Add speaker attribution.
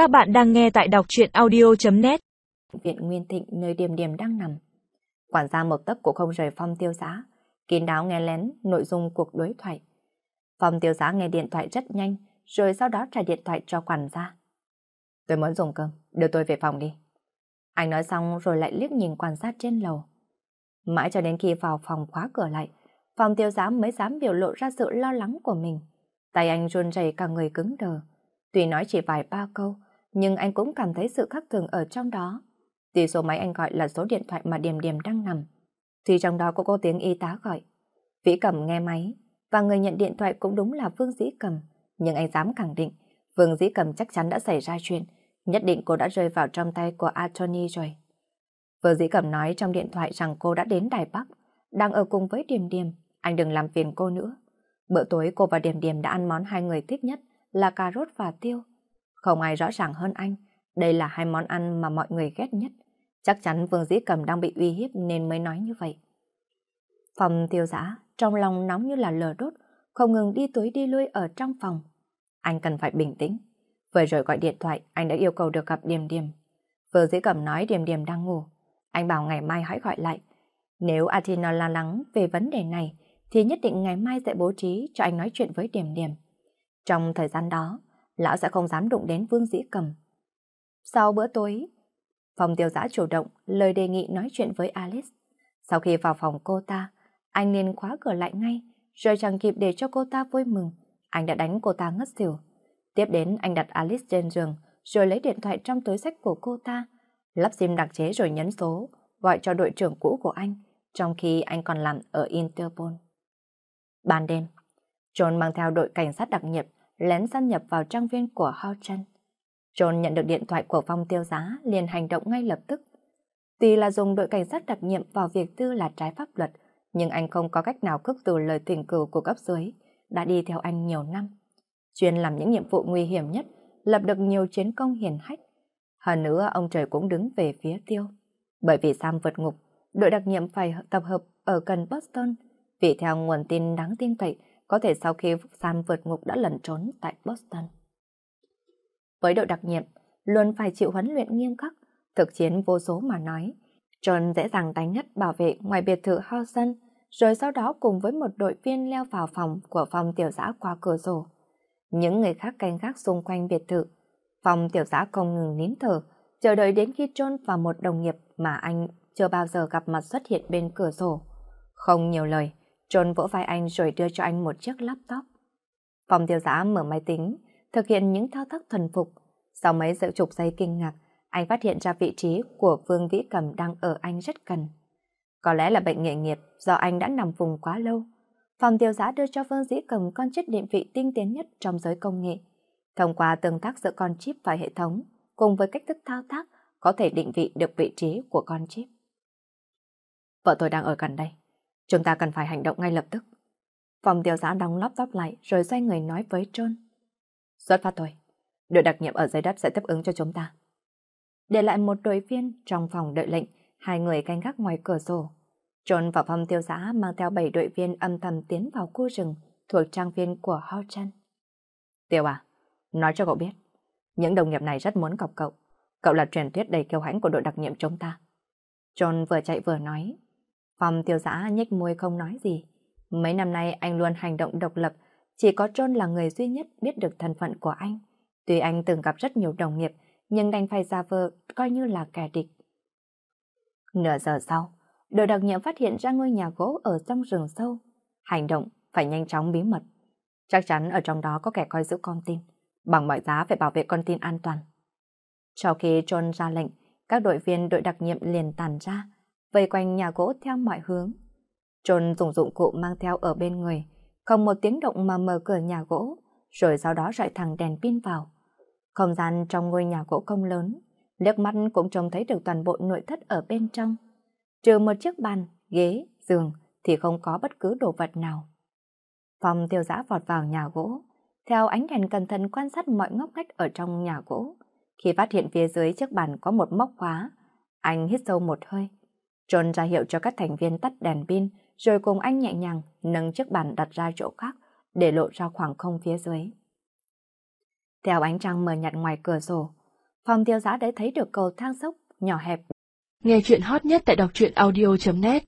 Speaker 1: Các bạn đang nghe tại đọc truyện audio.net
Speaker 2: Viện Nguyên Thịnh nơi điểm điểm đang nằm. Quản gia một tấc cũng không rời phong tiêu giá, kín đáo nghe lén nội dung cuộc đối thoại. Phong tiêu giá nghe điện thoại rất nhanh, rồi sau đó trả điện thoại cho quản gia. Tôi muốn dùng cơm, đưa tôi về phòng đi. Anh nói xong rồi lại liếc nhìn quan sát trên lầu. Mãi cho đến khi vào phòng khóa cửa lại, phòng tiêu giám mới dám biểu lộ ra sự lo lắng của mình. Tay anh run rẩy cả người cứng đờ. Tuy nói chỉ vài ba câu, nhưng anh cũng cảm thấy sự khác thường ở trong đó. Tuy số máy anh gọi là số điện thoại mà Điềm Điềm đang nằm, thì trong đó có cô tiếng y tá gọi. Vĩ Cẩm nghe máy, và người nhận điện thoại cũng đúng là Vương Dĩ Cẩm. Nhưng anh dám khẳng định, Vương Dĩ Cẩm chắc chắn đã xảy ra chuyện, nhất định cô đã rơi vào trong tay của Anthony rồi. Vương Dĩ Cẩm nói trong điện thoại rằng cô đã đến Đài Bắc, đang ở cùng với Điềm Điềm, anh đừng làm phiền cô nữa. Bữa tối cô và Điềm Điềm đã ăn món hai người thích nhất là cà rốt và tiêu. Không ai rõ ràng hơn anh, đây là hai món ăn mà mọi người ghét nhất. Chắc chắn Vương Dĩ Cầm đang bị uy hiếp nên mới nói như vậy. Phòng tiêu giã, trong lòng nóng như là lờ đốt, không ngừng đi tối đi lui ở trong phòng. Anh cần phải bình tĩnh. Vừa rồi gọi điện thoại, anh đã yêu cầu được gặp Điềm Điềm. Vương Dĩ Cầm nói Điềm Điềm đang ngủ. Anh bảo ngày mai hãy gọi lại. Nếu Athena lo lắng về vấn đề này, thì nhất định ngày mai sẽ bố trí cho anh nói chuyện với Điềm Điềm. Trong thời gian đó, lão sẽ không dám đụng đến Vương Dĩ Cầm. Sau bữa tối, phòng tiêu giã chủ động lời đề nghị nói chuyện với Alice. Sau khi vào phòng cô ta, anh nên khóa cửa lại ngay, rồi chẳng kịp để cho cô ta vui mừng. Anh đã đánh cô ta ngất xỉu. Tiếp đến anh đặt Alice trên giường, rồi lấy điện thoại trong túi sách của cô ta, lắp sim đặc chế rồi nhấn số, gọi cho đội trưởng cũ của anh, trong khi anh còn làm ở Interpol. Ban đêm, John mang theo đội cảnh sát đặc nhiệm lén xâm nhập vào trang viên của Hao Trân. John nhận được điện thoại của phong tiêu giá liền hành động ngay lập tức. Tuy là dùng đội cảnh sát đặc nhiệm vào việc tư là trái pháp luật, nhưng anh không có cách nào cướp từ lời thỉnh cử của cấp dưới, đã đi theo anh nhiều năm. Chuyên làm những nhiệm vụ nguy hiểm nhất, lập được nhiều chiến công hiển hách. Hơn nữa, ông trời cũng đứng về phía tiêu. Bởi vì Sam vượt ngục, đội đặc nhiệm phải tập hợp ở gần Boston, vì theo nguồn tin đáng tin cậy, có thể sau khi Sam vượt ngục đã lẩn trốn tại Boston. Với đội đặc nhiệm, luôn phải chịu huấn luyện nghiêm khắc, thực chiến vô số mà nói. John dễ dàng đánh ngất bảo vệ ngoài biệt thự Hawson, rồi sau đó cùng với một đội viên leo vào phòng của phòng tiểu giã qua cửa sổ. Những người khác canh gác xung quanh biệt thự. Phòng tiểu giã không ngừng nín thở, chờ đợi đến khi John và một đồng nghiệp mà anh chưa bao giờ gặp mặt xuất hiện bên cửa sổ. Không nhiều lời, John vỗ vai anh rồi đưa cho anh một chiếc laptop. Phòng tiêu giá mở máy tính, thực hiện những thao tác thuần phục. Sau mấy sự chục giây kinh ngạc, anh phát hiện ra vị trí của Vương Vĩ Cầm đang ở anh rất gần. Có lẽ là bệnh nghề nghiệp do anh đã nằm vùng quá lâu. Phòng tiêu giá đưa cho Vương Dĩ Cầm con chip định vị tinh tiến nhất trong giới công nghệ. Thông qua tương tác giữa con chip và hệ thống, cùng với cách thức thao tác, có thể định vị được vị trí của con chip. Vợ tôi đang ở gần đây. Chúng ta cần phải hành động ngay lập tức. Phòng tiêu giã đóng laptop lại rồi xoay người nói với John. Xuất phát thôi. Đội đặc nhiệm ở dưới đất sẽ tiếp ứng cho chúng ta. Để lại một đội viên trong phòng đợi lệnh, hai người canh gác ngoài cửa sổ. John và phòng tiêu giã mang theo bảy đội viên âm thầm tiến vào khu rừng thuộc trang viên của Hochan. Tiêu à, nói cho cậu biết, những đồng nghiệp này rất muốn cọc cậu. Cậu là truyền thuyết đầy kiêu hãnh của đội đặc nhiệm chúng ta. John vừa chạy vừa nói, phòng tiêu giã nhếch môi không nói gì. Mấy năm nay anh luôn hành động độc lập, chỉ có John là người duy nhất biết được thân phận của anh. Tuy anh từng gặp rất nhiều đồng nghiệp, nhưng đành phải ra vờ coi như là kẻ địch. Nửa giờ sau, đội đặc nhiệm phát hiện ra ngôi nhà gỗ ở trong rừng sâu. Hành động phải nhanh chóng bí mật. Chắc chắn ở trong đó có kẻ coi giữ con tin. Bằng mọi giá phải bảo vệ con tin an toàn. Sau khi John ra lệnh, các đội viên đội đặc nhiệm liền tàn ra, vây quanh nhà gỗ theo mọi hướng. John dùng dụng cụ mang theo ở bên người, không một tiếng động mà mở cửa nhà gỗ, rồi sau đó rọi thẳng đèn pin vào. Không gian trong ngôi nhà gỗ công lớn, liếc mắt cũng trông thấy được toàn bộ nội thất ở bên trong. Trừ một chiếc bàn, ghế, giường thì không có bất cứ đồ vật nào. Phòng tiêu giã vọt vào nhà gỗ, theo ánh đèn cẩn thận quan sát mọi ngóc ngách ở trong nhà gỗ. Khi phát hiện phía dưới chiếc bàn có một móc khóa, anh hít sâu một hơi, John ra hiệu cho các thành viên tắt đèn pin, rồi cùng anh nhẹ nhàng nâng chiếc bàn đặt ra chỗ khác để lộ ra khoảng không phía dưới. Theo ánh trăng mờ nhạt ngoài cửa sổ, Phòng tiêu giá đã thấy được cầu thang sốc, nhỏ hẹp.
Speaker 1: Nghe chuyện hot nhất tại đọc truyện audio.net